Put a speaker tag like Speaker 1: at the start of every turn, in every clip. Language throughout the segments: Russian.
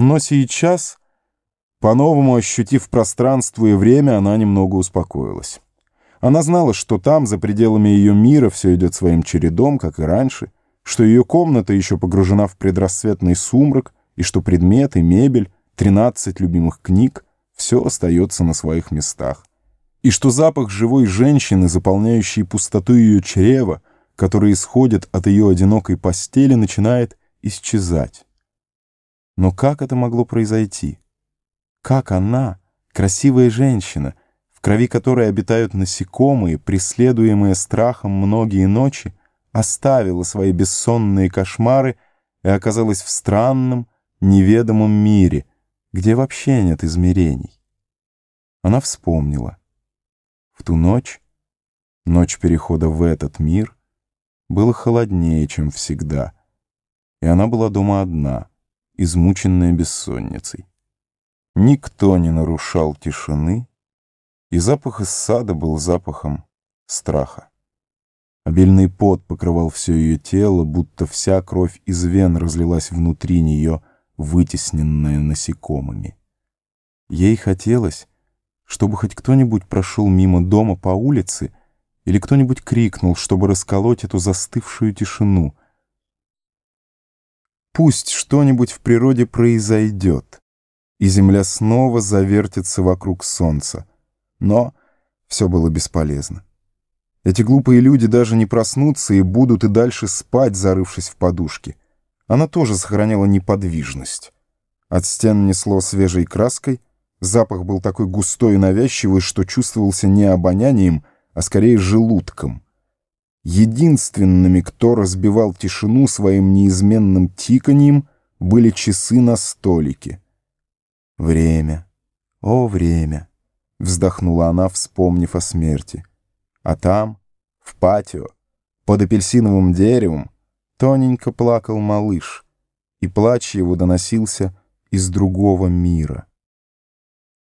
Speaker 1: Но сейчас, по-новому ощутив пространство и время, она немного успокоилась. Она знала, что там, за пределами ее мира, все идет своим чередом, как и раньше, что ее комната еще погружена в предрассветный сумрак, и что предметы, мебель, 13 любимых книг — все остается на своих местах. И что запах живой женщины, заполняющий пустоту ее чрева, который исходит от ее одинокой постели, начинает исчезать. Но как это могло произойти? Как она, красивая женщина, в крови которой обитают насекомые, преследуемые страхом многие ночи, оставила свои бессонные кошмары и оказалась в странном, неведомом мире, где вообще нет измерений. Она вспомнила. В ту ночь, ночь перехода в этот мир, было холоднее, чем всегда, и она была дома одна, измученная бессонницей. Никто не нарушал тишины, и запах из сада был запахом страха. Обильный пот покрывал все ее тело, будто вся кровь из вен разлилась внутри нее, вытесненная насекомыми. Ей хотелось, чтобы хоть кто-нибудь прошел мимо дома по улице или кто-нибудь крикнул, чтобы расколоть эту застывшую тишину. Пусть что-нибудь в природе произойдет, и земля снова завертится вокруг солнца. Но все было бесполезно. Эти глупые люди даже не проснутся и будут и дальше спать, зарывшись в подушки. Она тоже сохраняла неподвижность. От стен несло свежей краской, запах был такой густой и навязчивый, что чувствовался не обонянием, а скорее желудком. Единственными, кто разбивал тишину своим неизменным тиканьем, были часы на столике. Время, о время! вздохнула она, вспомнив о смерти. А там, в патио, под апельсиновым деревом, тоненько плакал малыш, и плач его доносился из другого мира.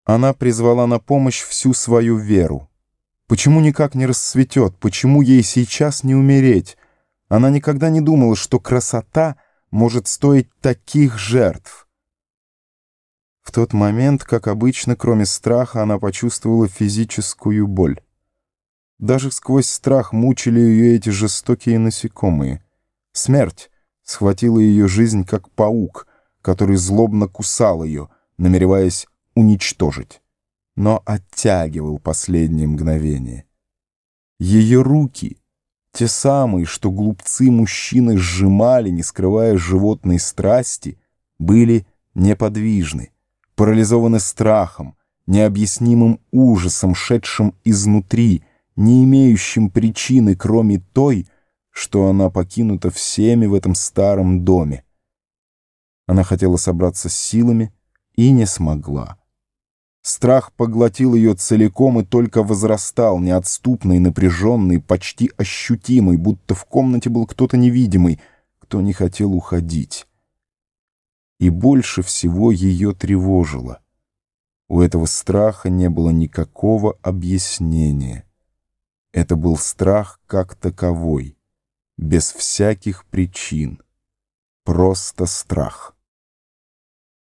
Speaker 1: Она призвала на помощь всю свою веру. Почему никак не расцветет? Почему ей сейчас не умереть? Она никогда не думала, что красота может стоить таких жертв. В тот момент, как обычно, кроме страха, она почувствовала физическую боль. Даже сквозь страх мучили ее эти жестокие насекомые. Смерть схватила ее жизнь как паук, который злобно кусал ее, намереваясь уничтожить, но оттягивал последние мгновения. Ее руки, те самые, что глупцы-мужчины сжимали, не скрывая животной страсти, были неподвижны парализованы страхом, необъяснимым ужасом, шедшим изнутри, не имеющим причины, кроме той, что она покинута всеми в этом старом доме. Она хотела собраться с силами и не смогла. Страх поглотил ее целиком и только возрастал, неотступный, напряженный, почти ощутимый, будто в комнате был кто-то невидимый, кто не хотел уходить и больше всего ее тревожило. У этого страха не было никакого объяснения. Это был страх как таковой, без всяких причин, просто страх.